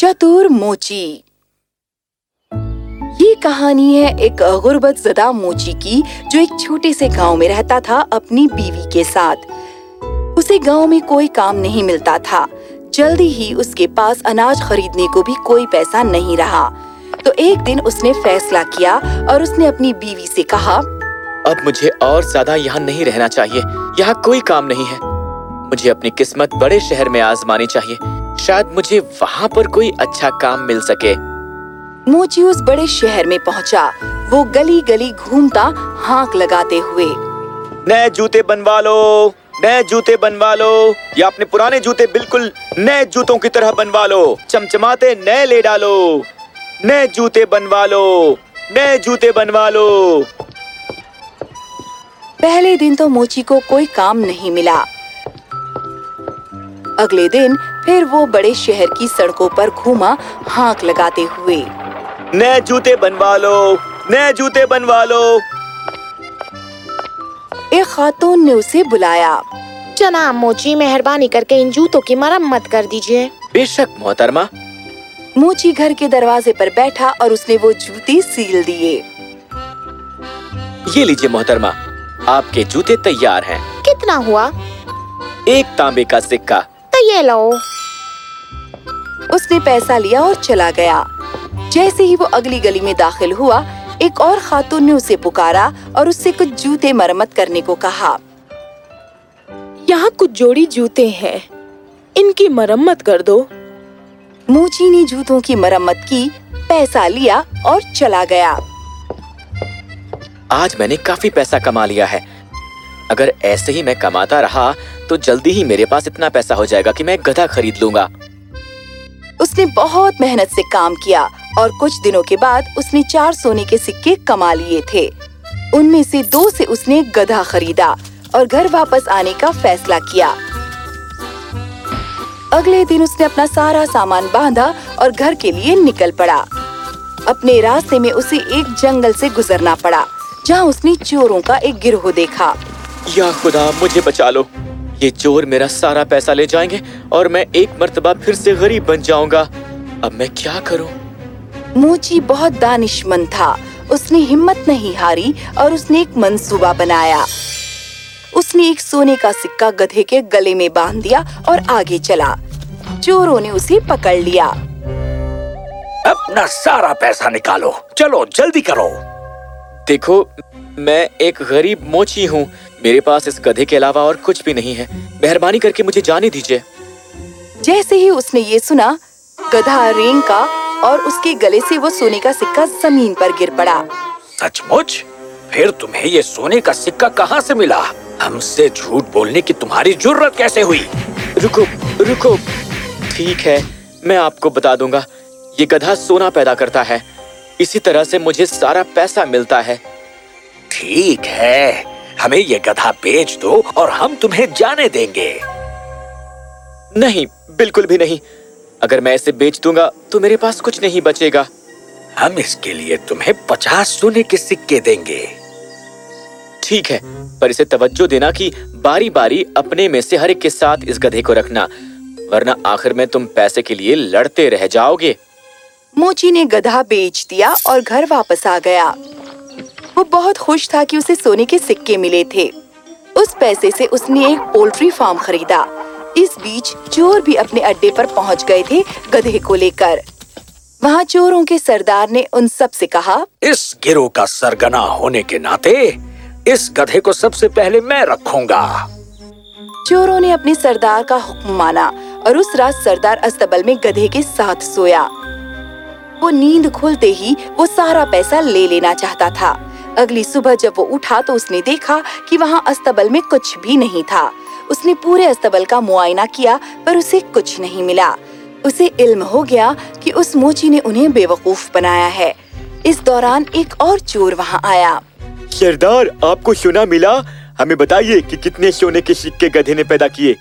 چتر موچی۔ یہ کہانی ہے ایک غربت زدہ موچی کی جو ایک چھوٹے سے گاؤں میں رہتا تھا اپنی بیوی کے ساتھ۔ اسے گاؤں میں کوئی کام نہیں ملتا تھا۔ جلدی ہی اس کے پاس اناج خریدنے کو بھی کوئی پیسہ نہیں رہا۔ تو ایک دن اس نے فیصلہ کیا اور اس نے اپنی بیوی سے کہا، اب مجھے اور زیادہ یہاں نہیں رہنا چاہیے۔ یہاں کوئی کام نہیں ہے۔ مجھے اپنی قسمت بڑے شہر میں آزمانی چاہیے۔ شاید مجھے وہاں پر کوئی اچھا کام مل سکے۔ موچی اس بڑے شہر میں پہنچا۔ وہ گلی گلی گھومتا ہانک لگاتے ہوئے۔ نئے جوتے بنوا لو نئے جوتے بنوا لو یا اپنے پرانے جوتے بالکل نئے جوتوں کی طرح بنوا لو۔ چمچماتے نئے لے ڈالو۔ نئے جوتے بنوا لو نئے جوتے بنوا لو۔ پہلے دن تو موچی کو کوئی کام نہیں ملا۔ اگلے دن پھر وہ بڑے شہر کی سڑکوں پر گھوما ہانک لگاتے ہوئے۔ نئے جوتے بنوا لو نئے جوتے بنوا لو۔ ایک خاتون نے اسے بلایا۔ جناب موچی مہربانی کر کے ان جوتوں کی مرمت کر دیجیے بے شک محترمہ۔ موچی گھر کے دروازے پر بیٹھا اور اس نے وہ جوتے سیل دیے۔ یہ لیجیے محترمہ آپ کے جوتے تیار ہیں۔ کتنا ہوا؟ ایک تانبے کا سکہ۔ یہ لو۔ اس نے پیسہ لیا اور چلا گیا۔ جیسے ہی وہ اگلی گلی میں داخل ہوا، ایک اور خاتون نے اسے پکارا اور اس سے کچھ جوتے مرمت کرنے کو کہا۔ یہاں کچھ جوڑی جوتے ہیں۔ ان کی مرمت کر دو۔ موچی نے جوتوں کی مرمت کی، پیسہ لیا اور چلا گیا۔ آج میں نے کافی پیسہ کما لیا ہے۔ اگر ایسے ہی میں کماتا رہا تو جلدی ہی میرے پاس اتنا پیسہ ہو جائے گا کہ میں گدھا خرید لوں گا۔ اس نے بہت محنت سے کام کیا اور کچھ دنوں کے بعد اس نے چار سونے کے سکے کما لیے تھے۔ ان میں سے دو سے اس نے گدھا خریدا اور گھر واپس آنے کا فیصلہ کیا۔ اگلے دن اس نے اپنا سارا سامان باندھا اور گھر کے لیے نکل پڑا۔ اپنے راستے میں اسے ایک جنگل سے گزرنا پڑا جہاں اس نے چوروں کا ایک گروہ دیکھا۔ یا خدا مجھے بچا لو۔ یہ چور میرا سارا پیسہ لے جائیں گے اور میں ایک مرتبہ پھر سے غریب بن جاؤں گا۔ اب میں کیا کروں؟ موچی بہت دانش مند تھا۔ اس نے ہمت نہیں ہاری اور اس نے ایک منصوبہ بنایا۔ اس نے ایک سونے کا سکہ گدھے کے گلے میں باندھ دیا اور آگے چلا۔ چوروں نے اسے پکڑ لیا۔ اپنا سارا پیسہ نکالو۔ چلو جلدی کرو۔ دیکھو میں ایک غریب موچی ہوں۔ میرے پاس اس گدھے کے علاوہ اور کچھ بھی نہیں ہے۔ مہربانی کر کے مجھے جانے دیجیے جیسے ہی اس نے یہ سنا گدھا رینگ کا اور اس کے گلے سے وہ سونے کا سکہ زمین پر گر پڑا۔ سچ مچ؟ پھر تمہیں یہ سونے کا سکہ کہاں سے ملا؟ ہم سے جھوٹ بولنے کی تمہاری جرت کیسے ہوئی؟ رکو رکو۔ ٹھیک ہے میں آپ کو بتا دوں گا۔ یہ گدھا سونا پیدا کرتا ہے۔ اسی طرح سے مجھے سارا پیسہ ملتا ہے۔ ٹھیک ہے۔ ہمیں یہ گدھا بیچ دو اور ہم تمہیں جانے دیں گے۔ نہیں بالکل بھی نہیں۔ اگر میں اسے بیچ دوں گا تو میرے پاس کچھ نہیں بچے گا۔ ہم اس کے لیے تمہیں پچاس سونے کے سکے دیں گے۔ ٹھیک ہے پر اسے توجہ دینا کہ باری باری اپنے میں سے ہر ایک کے ساتھ اس گدھے کو رکھنا ورنہ آخر میں تم پیسے کے لیے لڑتے رہ جاؤ گے۔ موچی نے گدھا بیچ دیا اور گھر واپس آ گیا۔ وہ بہت خوش تھا کہ اسے سونے کے سکے ملے تھے۔ اس پیسے سے اس نے ایک پولٹری فارم خریدا۔ اس بیچ چور بھی اپنے اڈے پر پہنچ گئے تھے گدھے کو لے کر۔ وہاں چوروں کے سردار نے ان سب سے کہا اس گروہ کا سرگنا ہونے کے ناطے اس گدھے کو سب سے پہلے میں رکھوں گا۔ چوروں نے اپنے سردار کا حکم مانا اور اس رات سردار استبل میں گدھے کے ساتھ سویا۔ وہ نیند کھلتے ہی وہ سارا پیسہ لے لینا چاہتا تھا۔ اگلی صبح جب وہ اٹھا تو اس نے دیکھا کہ وہاں استبل میں کچھ بھی نہیں تھا۔ اس نے پورے استبل کا معائنہ کیا پر اسے کچھ نہیں ملا۔ اسے علم ہو گیا کہ اس موچی نے انہیں بے وقوف بنایا ہے۔ اس دوران ایک اور چور وہاں آیا۔ سردار آپ کو سونا ملا؟ ہمیں بتائیے کہ کتنے سونے کے سکے گدھے نے پیدا کیے۔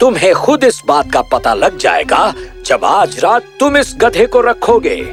تمہیں خود اس بات کا پتہ لگ جائے گا جب آج رات تم اس گدھے کو رکھو گے۔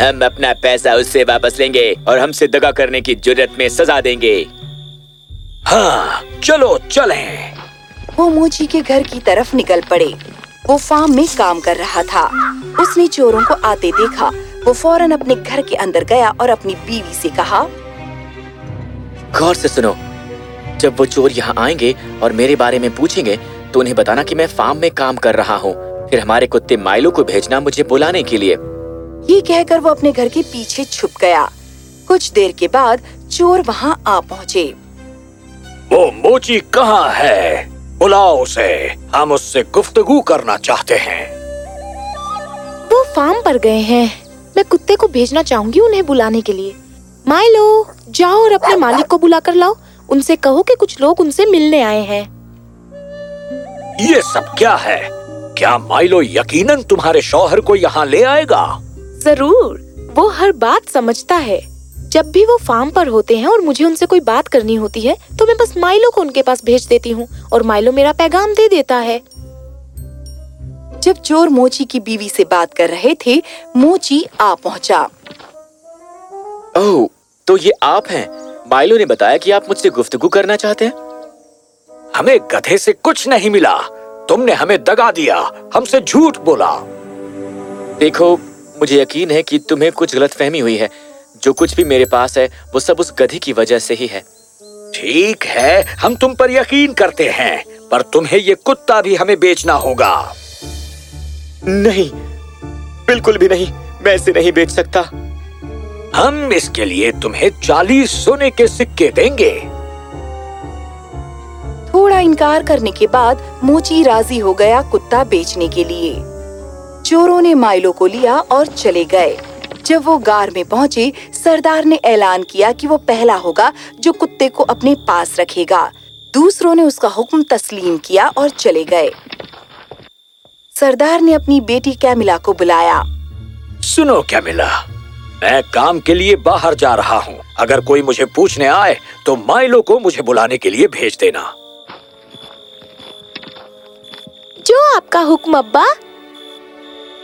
ہم اپنا پیسہ اس سے واپس لیں گے اور ہم سے دگا کرنے کی جرت میں سزا دیں گے۔ ہاں چلو چلیں۔ وہ موچی کے گھر کی طرف نکل پڑے۔ وہ فارم میں کام کر رہا تھا۔ اس نے چوروں کو آتے دیکھا۔ وہ فوراً اپنے گھر کے اندر گیا اور اپنی بیوی سے کہا غور سے سنو۔ جب وہ چور یہاں آئیں گے اور میرے بارے میں پوچھیں گے تو انہیں بتانا کہ میں فارم میں کام کر رہا ہوں۔ پھر ہمارے کتے مائلو کو بھیجنا مجھے بلانے کے لیے۔ یہ کہہ کر وہ اپنے گھر کے پیچھے چھپ گیا۔ کچھ دیر کے بعد چور وہاں آ پہنچے۔ وہ موچی کہاں ہے؟ بلاؤ اسے۔ ہم اس سے گفتگو کرنا چاہتے ہیں۔ وہ فارم پر گئے ہیں۔ میں کتے کو بھیجنا چاہوں گی انہیں بلانے کے لیے۔ مائلو جاؤ اور اپنے مالک کو بلا کر لاؤ۔ ان سے کہو کہ کچھ لوگ ان سے ملنے آئے ہیں۔ یہ سب کیا ہے؟ کیا مائلو یقیناً تمہارے شوہر کو یہاں لے آئے گا؟ ضرور وہ ہر بات سمجھتا ہے۔ جب بھی وہ فارم پر ہوتے ہیں اور مجھے ان سے کوئی بات کرنی ہوتی ہے تو میں بس مائلو کو ان کے پاس بھیج دیتی ہوں اور مائلو میرا پیغام دے دیتا ہے۔ جب چور موچی کی بیوی سے بات کر رہے تھے موچی آ پہنچا۔ او تو یہ آپ ہیں۔ مائلو نے بتایا کہ آپ مجھ سے گفتگو کرنا چاہتے ہیں۔ ہمیں گدھے سے کچھ نہیں ملا۔ تم نے ہمیں دگا دیا۔ ہم سے جھوٹ بولا۔ دیکھو مجھے یقین ہے کہ تمہیں کچھ غلط فہمی ہوئی ہے۔ جو کچھ بھی میرے پاس ہے وہ سب اس گدھی کی وجہ سے ہی ہے۔ ٹھیک ہے ہم تم پر یقین کرتے ہیں پر تمہیں یہ کتا بھی ہمیں بیچنا ہوگا۔ نہیں بالکل بھی نہیں میں اسے نہیں بیچ سکتا۔ ہم اس کے لیے تمہیں چالیس سونے کے سکے دیں گے۔ تھوڑا انکار کرنے کے بعد موچی راضی ہو گیا کتا بیچنے کے لیے۔ چوروں نے مائلو کو لیا اور چلے گئے۔ جب وہ گار میں پہنچے سردار نے اعلان کیا کہ وہ پہلا ہوگا جو کتے کو اپنے پاس رکھے گا۔ دوسروں نے اس کا حکم تسلیم کیا اور چلے گئے۔ سردار نے اپنی بیٹی کیملا کو بلایا۔ سنو کیملا میں کام کے لیے باہر جا رہا ہوں۔ اگر کوئی مجھے پوچھنے آئے تو مائلو کو مجھے بلانے کے لیے بھیج دینا۔ جو آپ کا حکم ابا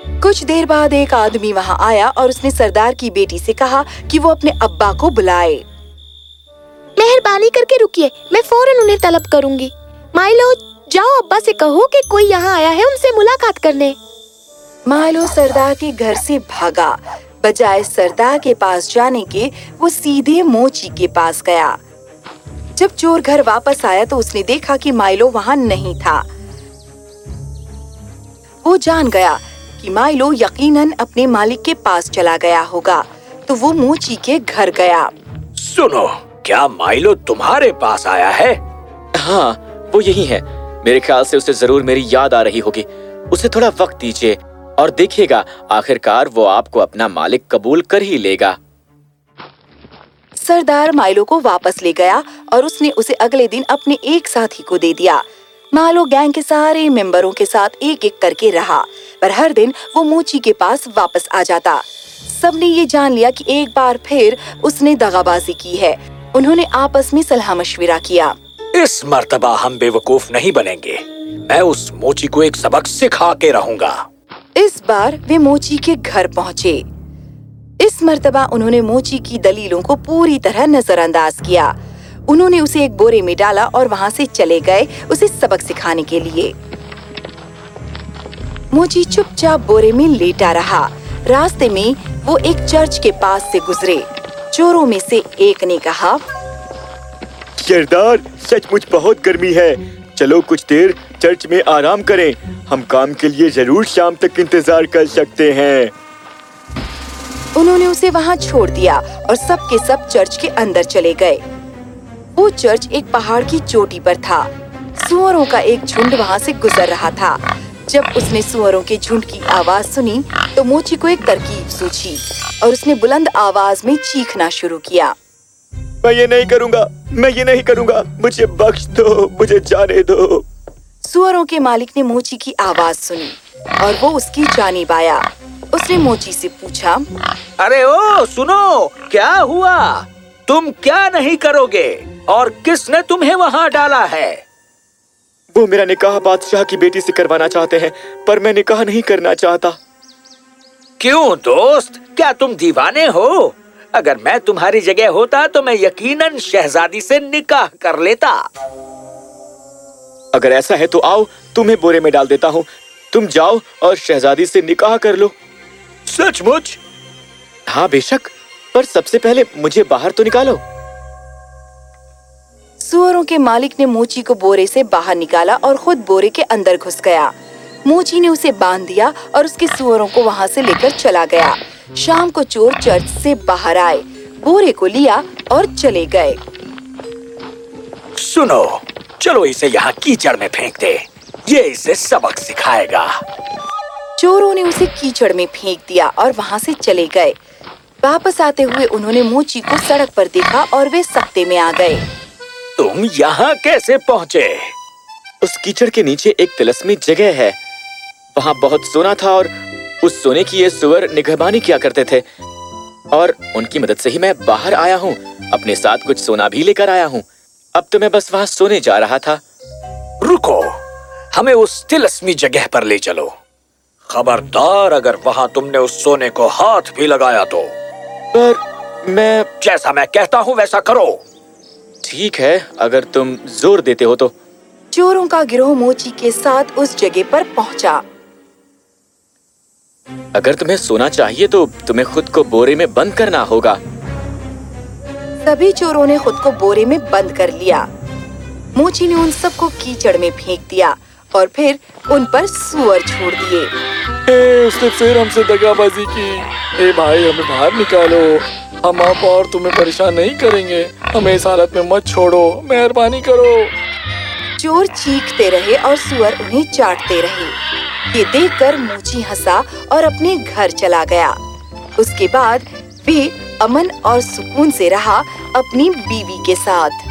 کچھ دیر بعد ایک آدمی وہاں آیا اور اس نے سردار کی بیٹی سے کہا کہ وہ اپنے ابا کو بلائے۔ مہربانی کر کے رکیے میں فوراً انہیں طلب کروں گی۔ مائلو جاؤ ابا سے کہو کہ کوئی یہاں آیا ہے ان سے ملاقات کرنے۔ مائلو سردار کے گھر سے بھاگا۔ بجائے سردار کے پاس جانے کے وہ سیدھے موچی کے پاس گیا۔ جب چور گھر واپس آیا تو اس نے دیکھا کہ مائلو وہاں نہیں تھا۔ وہ جان گیا۔ کیمائلو یقیناً اپنے مالک کے پاس چلا گیا ہوگا۔ تو وہ موچی کے گھر گیا۔ سنو کیا مائلو تمہارے پاس آیا ہے؟ ہاں وہ یہی ہے۔ میرے خیال سے اسے ضرور میری یاد آ رہی ہوگی۔ اسے تھوڑا وقت دیجیے اور دیکھیے گا آخر کار وہ آپ کو اپنا مالک قبول کر ہی لے گا۔ سردار مائلو کو واپس لے گیا اور اس نے اسے اگلے دن اپنے ایک ساتھی کو دے دیا۔ مائلو گینگ کے سارے ممبروں کے ساتھ ایک ایک کر کے رہا۔ پر ہر دن وہ موچی کے پاس واپس آ جاتا۔ سب نے یہ جان لیا کہ ایک بار پھر اس نے دغا بازی کی ہے۔ انہوں نے آپس میں صلاح مشورہ کیا۔ اس مرتبہ ہم بے وقوف نہیں بنیں گے۔ میں اس موچی کو ایک سبق سکھا کے رہوں گا۔ اس بار وہ موچی کے گھر پہنچے۔ اس مرتبہ انہوں نے موچی کی دلیلوں کو پوری طرح نظر انداز کیا۔ انہوں نے اسے ایک بورے میں ڈالا اور وہاں سے چلے گئے اسے سبق سکھانے کے لیے۔ موچی چپ چاپ بورے میں لیٹا رہا۔ راستے میں وہ ایک چرچ کے پاس سے گزرے۔ چوروں میں سے ایک نے کہا سردار سچ مچ بہت گرمی ہے۔ چلو کچھ دیر چرچ میں آرام کریں۔ ہم کام کے لیے ضرور شام تک انتظار کر سکتے ہیں۔ انہوں نے اسے وہاں چھوڑ دیا اور سب کے سب چرچ کے اندر چلے گئے۔ وہ چرچ ایک پہاڑ کی چوٹی پر تھا۔ سوروں کا ایک جھنڈ وہاں سے گزر رہا تھا۔ جب اس نے سوروں کے جھنڈ کی آواز سنی تو موچی کو ایک ترکیب سوچی اور اس نے بلند آواز میں چیخنا شروع کیا میں یہ نہیں کروں گا میں یہ نہیں کروں گا مجھے بخش دو مجھے جانے دو سوروں کے مالک نے موچی کی آواز سنی اور وہ اس کی جانب آیا اس نے موچی سے پوچھا ارے او سنو کیا ہوا تم کیا نہیں کرو گے اور کس نے تمہیں وہاں ڈالا ہے وہ میرا نکاح بادشاہ کی بیٹی سے کروانا چاہتے ہیں پر میں نکاح نہیں کرنا چاہتا۔ کیوں دوست؟ کیا تم دیوانے ہو؟ اگر میں تمہاری جگہ ہوتا تو میں یقیناً شہزادی سے نکاح کر لیتا۔ اگر ایسا ہے تو آؤ تمہیں بورے میں ڈال دیتا ہوں۔ تم جاؤ اور شہزادی سے نکاح کر لو۔ سچ مچ؟ ہاں بے شک پر سب سے پہلے مجھے باہر تو نکالو۔ سوروں کے مالک نے موچی کو بورے سے باہر نکالا اور خود بورے کے اندر گھس گیا۔ موچی نے اسے باندھ دیا اور اس کے سوروں کو وہاں سے لے کر چلا گیا۔ شام کو چور چرچ سے باہر آئے بورے کو لیا اور چلے گئے۔ سنو چلو اسے یہاں کیچڑ میں پھینک دے۔ یہ اسے سبق سکھائے گا۔ چوروں نے اسے کیچڑ میں پھینک دیا اور وہاں سے چلے گئے۔ واپس آتے ہوئے انہوں نے موچی کو سڑک پر دیکھا اور وہ سکتے میں آ گئے۔ تم یہاں کیسے پہنچے؟ اس کیچڑ کے نیچے ایک تلسمی جگہ ہے۔ وہاں بہت سونا تھا اور اس سونے کی یہ سور نگہبانی کیا کرتے تھے۔ اور ان کی مدد سے ہی میں باہر آیا ہوں۔ اپنے ساتھ کچھ سونا بھی لے کر آیا ہوں۔ اب تو میں بس وہاں سونے جا رہا تھا۔ رکو ہمیں اس تلسمی جگہ پر لے چلو۔ خبردار اگر وہاں تم نے اس سونے کو ہاتھ بھی لگایا تو۔ پر میں جیسا میں کہتا ہوں ویسا کرو۔ ٹھیک ہے اگر تم زور دیتے ہو تو۔ چوروں کا گروہ موچی کے ساتھ اس جگہ پر پہنچا۔ اگر تمہیں سونا چاہیے تو تمہیں خود کو بورے میں بند کرنا ہوگا۔ سبھی چوروں نے خود کو بورے میں بند کر لیا۔ موچی نے ان سب کو کیچڑ میں پھینک دیا۔ اور پھر ان پر سور چھوڑ دیے۔ اے اس نے پھر ہم سے دگا بازی کی۔ اے بھائی ہمیں باہر نکالو۔ ہم آپ اور تمہیں پریشان نہیں کریں گے۔ ہمیں اس حالت میں مت چھوڑو۔ مہربانی کرو۔ چور چیختے رہے اور سور انہیں چاٹتے رہے۔ یہ دیکھ کر موچی ہنسا اور اپنے گھر چلا گیا۔ اس کے بعد بھی امن اور سکون سے رہا اپنی بیوی کے ساتھ۔